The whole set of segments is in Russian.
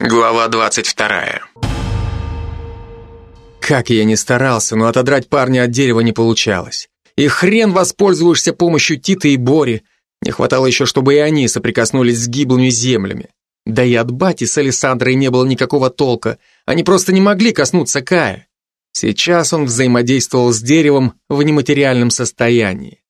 Глава 22. Как я ни старался, но отодрать парня от дерева не получалось. И хрен воспользуешься помощью Титы и Бори. Не хватало еще, чтобы и они соприкоснулись с гиблыми землями. Да и от Бати с Александрой не было никакого толка. Они просто не могли коснуться Кая. Сейчас он взаимодействовал с деревом в нематериальном состоянии.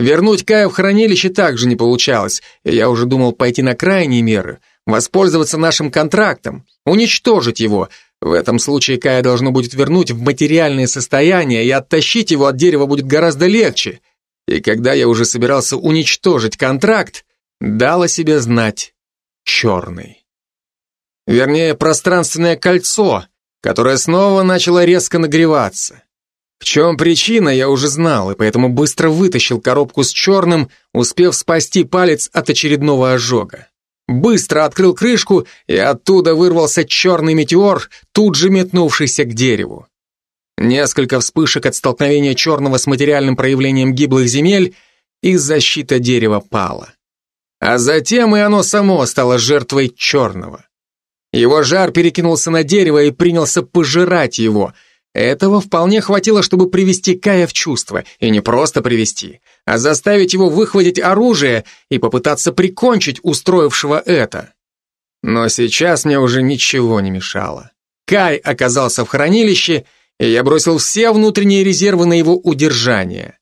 Вернуть Кая в хранилище также не получалось, я уже думал пойти на крайние меры — воспользоваться нашим контрактом, уничтожить его. В этом случае Кая должно будет вернуть в материальное состояние, и оттащить его от дерева будет гораздо легче. И когда я уже собирался уничтожить контракт, дал себе знать черный. Вернее, пространственное кольцо, которое снова начало резко нагреваться. В чем причина, я уже знал, и поэтому быстро вытащил коробку с черным, успев спасти палец от очередного ожога быстро открыл крышку, и оттуда вырвался черный метеор, тут же метнувшийся к дереву. Несколько вспышек от столкновения черного с материальным проявлением гиблых земель, и защита дерева пала. А затем и оно само стало жертвой черного. Его жар перекинулся на дерево и принялся пожирать его – этого вполне хватило, чтобы привести Кая в чувство, и не просто привести, а заставить его выхватить оружие и попытаться прикончить устроившего это. Но сейчас мне уже ничего не мешало. Кай оказался в хранилище, и я бросил все внутренние резервы на его удержание.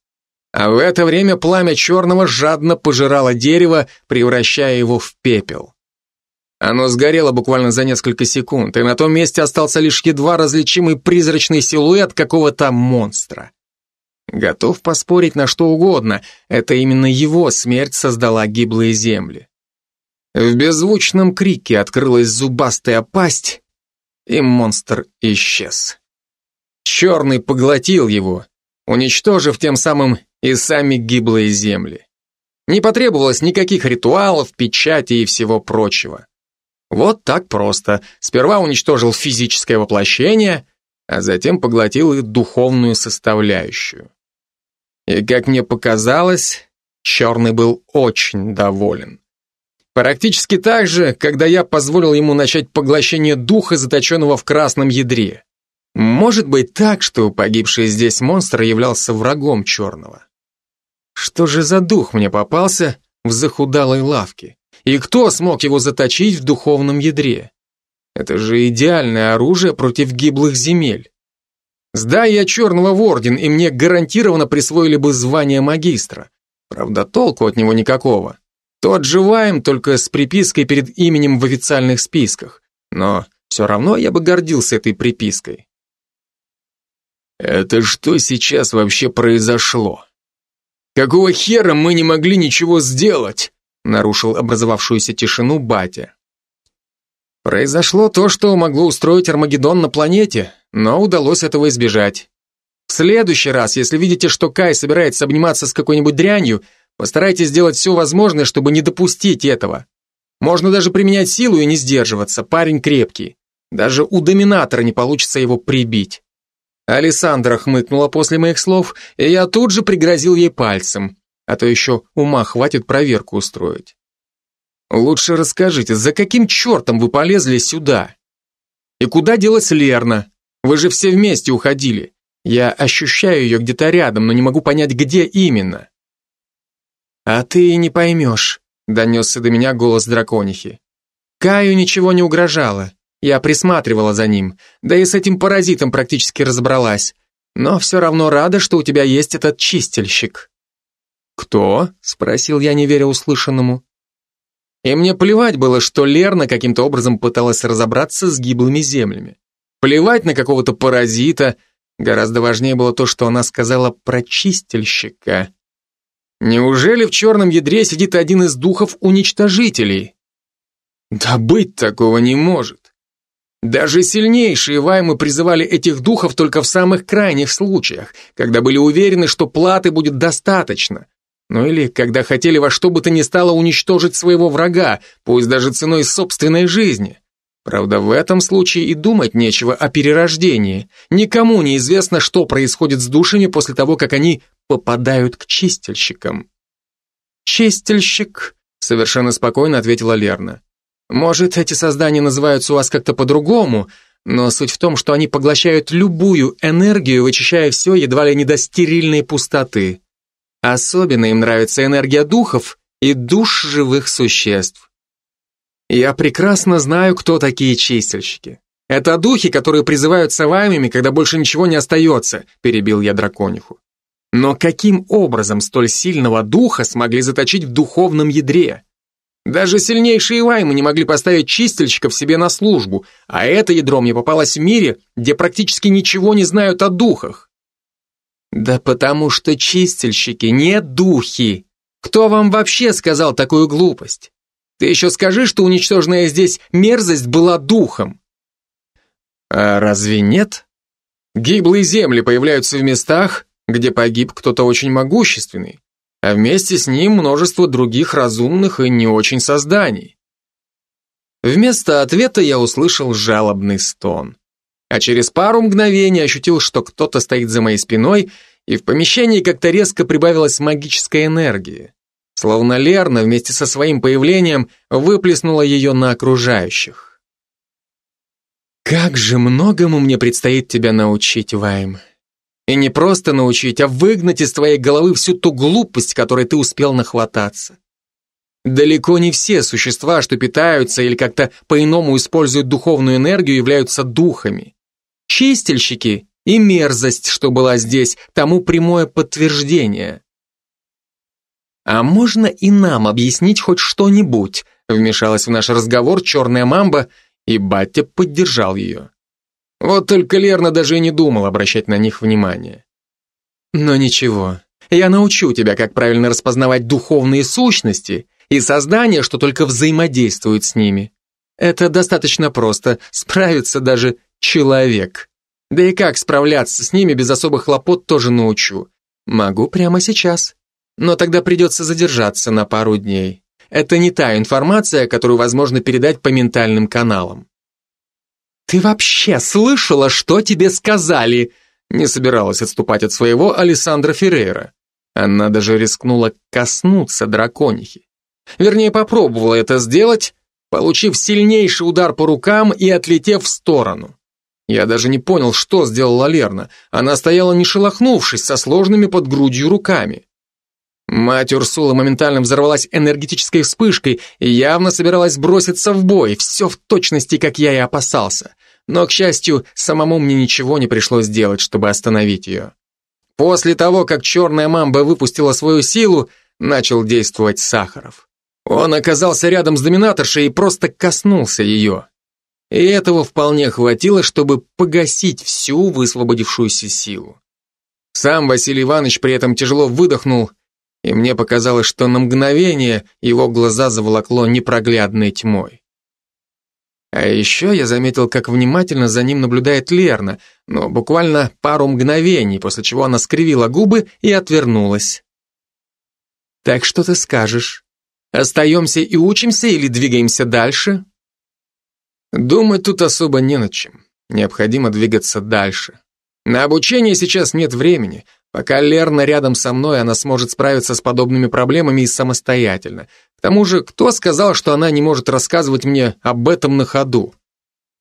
А в это время пламя черного жадно пожирало дерево, превращая его в пепел. Оно сгорело буквально за несколько секунд, и на том месте остался лишь едва различимый призрачный силуэт какого-то монстра. Готов поспорить на что угодно, это именно его смерть создала гиблые земли. В беззвучном крике открылась зубастая пасть, и монстр исчез. Черный поглотил его, уничтожив тем самым и сами гиблые земли. Не потребовалось никаких ритуалов, печати и всего прочего. Вот так просто. Сперва уничтожил физическое воплощение, а затем поглотил и духовную составляющую. И, как мне показалось, Черный был очень доволен. Практически так же, когда я позволил ему начать поглощение духа, заточенного в красном ядре. Может быть так, что погибший здесь монстр являлся врагом Черного. Что же за дух мне попался в захудалой лавке? И кто смог его заточить в духовном ядре? Это же идеальное оружие против гиблых земель. Сдай я черного в орден, и мне гарантированно присвоили бы звание магистра. Правда, толку от него никакого. То отживаем только с припиской перед именем в официальных списках. Но все равно я бы гордился этой припиской. Это что сейчас вообще произошло? Какого хера мы не могли ничего сделать? нарушил образовавшуюся тишину батя. Произошло то, что могло устроить Армагеддон на планете, но удалось этого избежать. В следующий раз, если видите, что Кай собирается обниматься с какой-нибудь дрянью, постарайтесь сделать все возможное, чтобы не допустить этого. Можно даже применять силу и не сдерживаться, парень крепкий. Даже у доминатора не получится его прибить. Александра хмыкнула после моих слов, и я тут же пригрозил ей пальцем а то еще ума хватит проверку устроить. Лучше расскажите, за каким чертом вы полезли сюда? И куда делась Лерна? Вы же все вместе уходили. Я ощущаю ее где-то рядом, но не могу понять, где именно. А ты не поймешь, донесся до меня голос драконихи. Каю ничего не угрожало. Я присматривала за ним, да и с этим паразитом практически разобралась. Но все равно рада, что у тебя есть этот чистильщик. «Кто?» — спросил я, не веря услышанному. И мне плевать было, что Лерна каким-то образом пыталась разобраться с гиблыми землями. Плевать на какого-то паразита. Гораздо важнее было то, что она сказала про чистильщика. Неужели в черном ядре сидит один из духов-уничтожителей? Да быть такого не может. Даже сильнейшие ваймы призывали этих духов только в самых крайних случаях, когда были уверены, что платы будет достаточно, ну или когда хотели во что бы то ни стало уничтожить своего врага, пусть даже ценой собственной жизни. Правда, в этом случае и думать нечего о перерождении. Никому не известно, что происходит с душами после того, как они попадают к чистильщикам. «Чистильщик», — совершенно спокойно ответила Лерна. Может, эти создания называются у вас как-то по-другому, но суть в том, что они поглощают любую энергию, вычищая все едва ли не до стерильной пустоты. Особенно им нравится энергия духов и душ живых существ. Я прекрасно знаю, кто такие чистильщики. Это духи, которые призываются вами, когда больше ничего не остается, перебил я дракониху. Но каким образом столь сильного духа смогли заточить в духовном ядре? Даже сильнейшие ваймы не могли поставить чистильщиков себе на службу, а это ядро мне попалось в мире, где практически ничего не знают о духах. Да потому что чистильщики не духи. Кто вам вообще сказал такую глупость? Ты еще скажи, что уничтоженная здесь мерзость была духом. А разве нет? Гиблые земли появляются в местах, где погиб кто-то очень могущественный, а вместе с ним множество других разумных и не очень созданий. Вместо ответа я услышал жалобный стон. А через пару мгновений ощутил, что кто-то стоит за моей спиной, и в помещении как-то резко прибавилась магическая энергия. Словно Лерна вместе со своим появлением выплеснула ее на окружающих. «Как же многому мне предстоит тебя научить, Вайм. И не просто научить, а выгнать из твоей головы всю ту глупость, которой ты успел нахвататься. Далеко не все существа, что питаются или как-то по-иному используют духовную энергию, являются духами. Чистильщики и мерзость, что была здесь, тому прямое подтверждение. «А можно и нам объяснить хоть что-нибудь?» вмешалась в наш разговор черная мамба, и батя поддержал ее. Вот только Лерна даже и не думал обращать на них внимание. Но ничего, я научу тебя, как правильно распознавать духовные сущности и создания, что только взаимодействуют с ними. Это достаточно просто, справится даже человек. Да и как справляться с ними без особых хлопот тоже научу. Могу прямо сейчас. Но тогда придется задержаться на пару дней. Это не та информация, которую возможно передать по ментальным каналам. «Ты вообще слышала, что тебе сказали?» Не собиралась отступать от своего Александра Феррейра. Она даже рискнула коснуться драконихи. Вернее, попробовала это сделать, получив сильнейший удар по рукам и отлетев в сторону. Я даже не понял, что сделала Лерна. Она стояла не шелохнувшись, со сложными под грудью руками. Мать Урсула моментально взорвалась энергетической вспышкой и явно собиралась броситься в бой, все в точности, как я и опасался. Но, к счастью, самому мне ничего не пришлось делать, чтобы остановить ее. После того, как черная мамба выпустила свою силу, начал действовать Сахаров. Он оказался рядом с доминаторшей и просто коснулся ее. И этого вполне хватило, чтобы погасить всю высвободившуюся силу. Сам Василий Иванович при этом тяжело выдохнул и мне показалось, что на мгновение его глаза заволокло непроглядной тьмой. А еще я заметил, как внимательно за ним наблюдает Лерна, но буквально пару мгновений, после чего она скривила губы и отвернулась. «Так что ты скажешь? Остаемся и учимся или двигаемся дальше?» Думать тут особо не над чем. Необходимо двигаться дальше. На обучение сейчас нет времени, Пока Лерна рядом со мной, она сможет справиться с подобными проблемами и самостоятельно. К тому же, кто сказал, что она не может рассказывать мне об этом на ходу?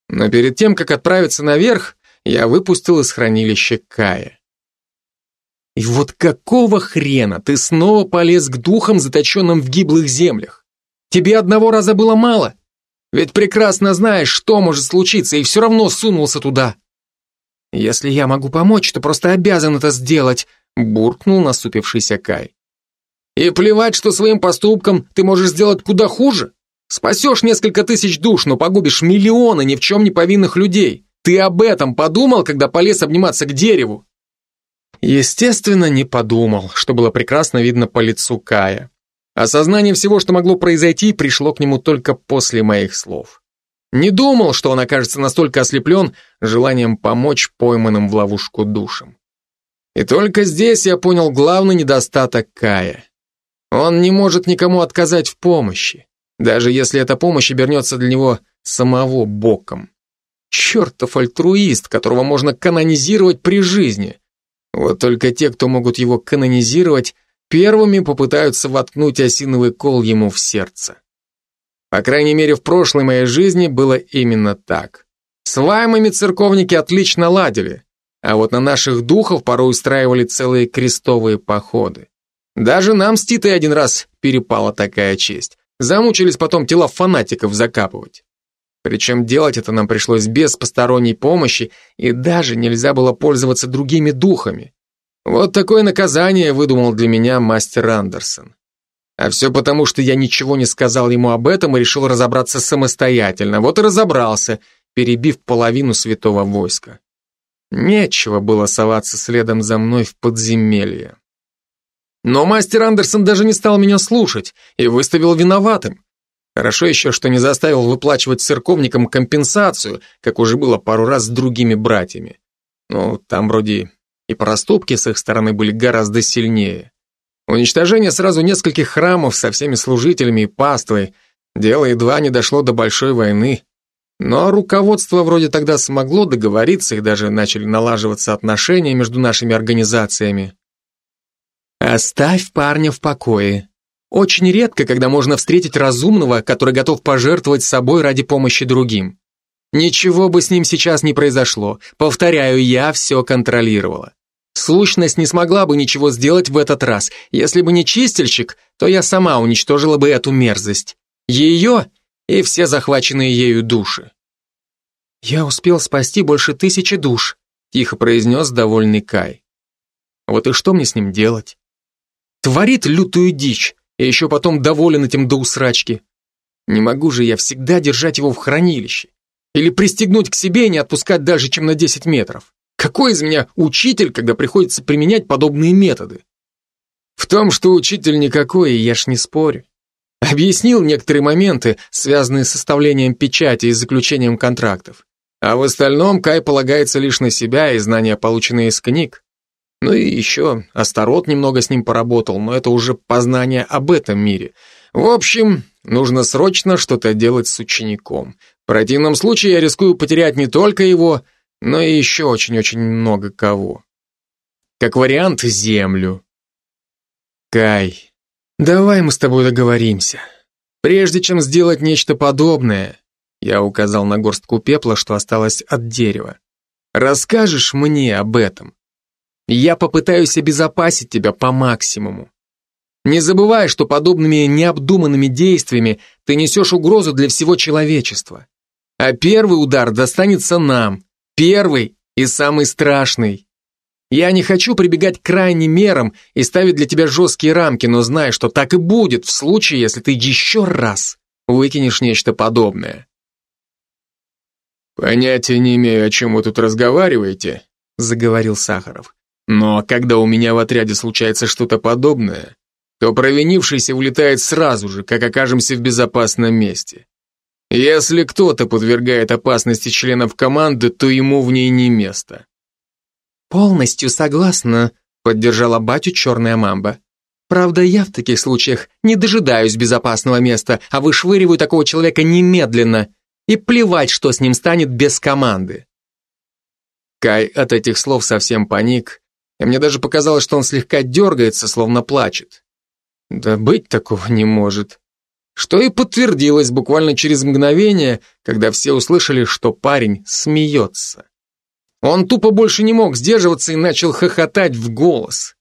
Но перед тем, как отправиться наверх, я выпустил из хранилища Кая. И вот какого хрена ты снова полез к духам, заточенным в гиблых землях? Тебе одного раза было мало? Ведь прекрасно знаешь, что может случиться, и все равно сунулся туда. «Если я могу помочь, то просто обязан это сделать», буркнул насупившийся Кай. «И плевать, что своим поступком ты можешь сделать куда хуже. Спасешь несколько тысяч душ, но погубишь миллионы ни в чем не повинных людей. Ты об этом подумал, когда полез обниматься к дереву?» Естественно, не подумал, что было прекрасно видно по лицу Кая. Осознание всего, что могло произойти, пришло к нему только после моих слов. Не думал, что он окажется настолько ослеплен желанием помочь пойманным в ловушку душам. И только здесь я понял главный недостаток Кая. Он не может никому отказать в помощи, даже если эта помощь обернется для него самого боком. Чертов альтруист, которого можно канонизировать при жизни. Вот только те, кто могут его канонизировать, первыми попытаются воткнуть осиновый кол ему в сердце. По крайней мере, в прошлой моей жизни было именно так. С ваймами церковники отлично ладили, а вот на наших духов порой устраивали целые крестовые походы. Даже нам с Титой один раз перепала такая честь. Замучились потом тела фанатиков закапывать. Причем делать это нам пришлось без посторонней помощи, и даже нельзя было пользоваться другими духами. Вот такое наказание выдумал для меня мастер Андерсон. А все потому, что я ничего не сказал ему об этом и решил разобраться самостоятельно. Вот и разобрался, перебив половину святого войска. Нечего было соваться следом за мной в подземелье. Но мастер Андерсон даже не стал меня слушать и выставил виноватым. Хорошо еще, что не заставил выплачивать церковникам компенсацию, как уже было пару раз с другими братьями. Ну, там вроде и проступки с их стороны были гораздо сильнее. Уничтожение сразу нескольких храмов со всеми служителями и паствой, дело едва не дошло до большой войны. Но руководство вроде тогда смогло договориться и даже начали налаживаться отношения между нашими организациями. «Оставь парня в покое. Очень редко, когда можно встретить разумного, который готов пожертвовать собой ради помощи другим. Ничего бы с ним сейчас не произошло. Повторяю, я все контролировала. Сущность не смогла бы ничего сделать в этот раз. Если бы не чистильщик, то я сама уничтожила бы эту мерзость. Ее и все захваченные ею души. «Я успел спасти больше тысячи душ», тихо произнес довольный Кай. Вот и что мне с ним делать? Творит лютую дичь, и еще потом доволен этим до усрачки. Не могу же я всегда держать его в хранилище. Или пристегнуть к себе и не отпускать дальше, чем на 10 метров. Какой из меня учитель, когда приходится применять подобные методы? В том, что учитель никакой, я ж не спорю. Объяснил некоторые моменты, связанные с составлением печати и заключением контрактов. А в остальном Кай полагается лишь на себя и знания, полученные из книг. Ну и еще Астарот немного с ним поработал, но это уже познание об этом мире. В общем, нужно срочно что-то делать с учеником. В противном случае я рискую потерять не только его, но и еще очень-очень много кого. Как вариант, землю. Кай, давай мы с тобой договоримся. Прежде чем сделать нечто подобное, я указал на горстку пепла, что осталось от дерева. Расскажешь мне об этом. Я попытаюсь обезопасить тебя по максимуму. Не забывай, что подобными необдуманными действиями ты несешь угрозу для всего человечества. А первый удар достанется нам, Первый и самый страшный. Я не хочу прибегать к крайним мерам и ставить для тебя жесткие рамки, но знай, что так и будет в случае, если ты еще раз выкинешь нечто подобное. Понятия не имею, о чем вы тут разговариваете, заговорил Сахаров. Но когда у меня в отряде случается что-то подобное, то провинившийся улетает сразу же, как окажемся в безопасном месте. Если кто-то подвергает опасности членов команды, то ему в ней не место. Полностью согласна, поддержала батю черная мамба. Правда, я в таких случаях не дожидаюсь безопасного места, а вышвыриваю такого человека немедленно. И плевать, что с ним станет без команды. Кай от этих слов совсем паник, и мне даже показалось, что он слегка дергается, словно плачет. Да быть такого не может что и подтвердилось буквально через мгновение, когда все услышали, что парень смеется. Он тупо больше не мог сдерживаться и начал хохотать в голос.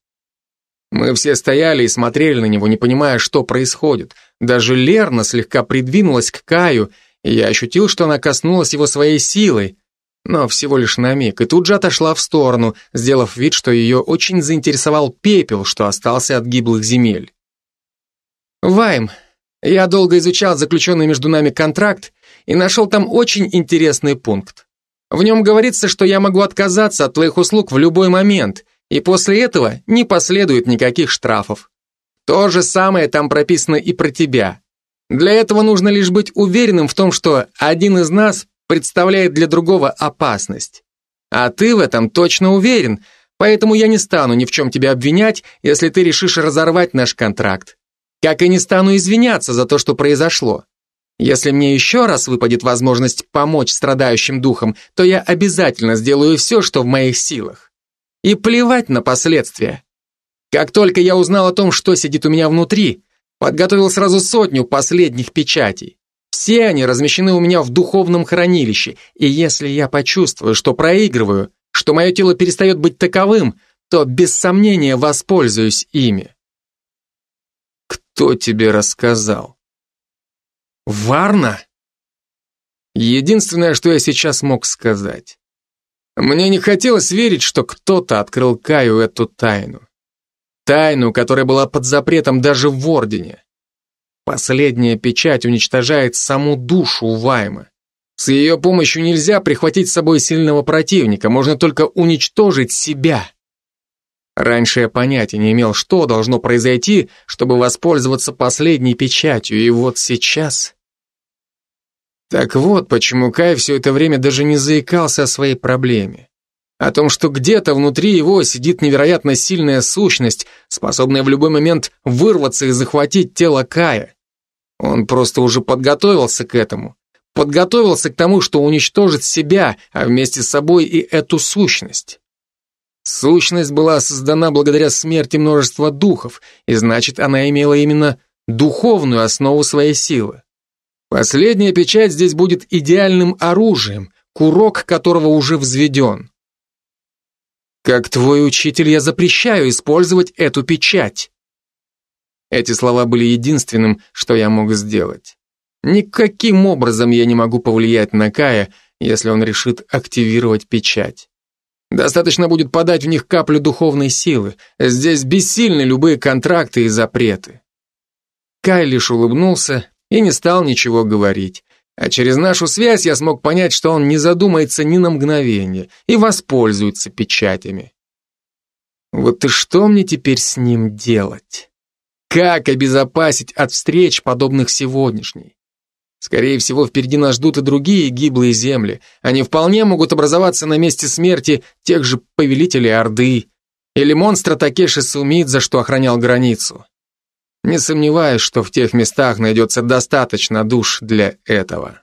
Мы все стояли и смотрели на него, не понимая, что происходит. Даже Лерна слегка придвинулась к Каю, и я ощутил, что она коснулась его своей силой, но всего лишь на миг, и тут же отошла в сторону, сделав вид, что ее очень заинтересовал пепел, что остался от гиблых земель. «Вайм, я долго изучал заключенный между нами контракт и нашел там очень интересный пункт. В нем говорится, что я могу отказаться от твоих услуг в любой момент, и после этого не последует никаких штрафов. То же самое там прописано и про тебя. Для этого нужно лишь быть уверенным в том, что один из нас представляет для другого опасность. А ты в этом точно уверен, поэтому я не стану ни в чем тебя обвинять, если ты решишь разорвать наш контракт. Как и не стану извиняться за то, что произошло. Если мне еще раз выпадет возможность помочь страдающим духам, то я обязательно сделаю все, что в моих силах. И плевать на последствия. Как только я узнал о том, что сидит у меня внутри, подготовил сразу сотню последних печатей. Все они размещены у меня в духовном хранилище, и если я почувствую, что проигрываю, что мое тело перестает быть таковым, то без сомнения воспользуюсь ими. Кто тебе рассказал? Варна? Единственное, что я сейчас мог сказать. Мне не хотелось верить, что кто-то открыл Каю эту тайну. Тайну, которая была под запретом даже в Ордене. Последняя печать уничтожает саму душу Вайма. С ее помощью нельзя прихватить с собой сильного противника, можно только уничтожить себя. Раньше я понятия не имел, что должно произойти, чтобы воспользоваться последней печатью, и вот сейчас... Так вот, почему Кай все это время даже не заикался о своей проблеме. О том, что где-то внутри его сидит невероятно сильная сущность, способная в любой момент вырваться и захватить тело Кая. Он просто уже подготовился к этому. Подготовился к тому, что уничтожит себя, а вместе с собой и эту сущность. Сущность была создана благодаря смерти множества духов, и значит, она имела именно духовную основу своей силы. Последняя печать здесь будет идеальным оружием, курок которого уже взведен. Как твой учитель, я запрещаю использовать эту печать. Эти слова были единственным, что я мог сделать. Никаким образом я не могу повлиять на Кая, если он решит активировать печать. Достаточно будет подать в них каплю духовной силы. Здесь бессильны любые контракты и запреты. Кай лишь улыбнулся и не стал ничего говорить. А через нашу связь я смог понять, что он не задумается ни на мгновение и воспользуется печатями. Вот и что мне теперь с ним делать? Как обезопасить от встреч, подобных сегодняшней? Скорее всего, впереди нас ждут и другие гиблые земли. Они вполне могут образоваться на месте смерти тех же повелителей Орды или монстра Такеши Сумидза, что охранял границу. Не сомневаюсь, что в тех местах найдется достаточно душ для этого.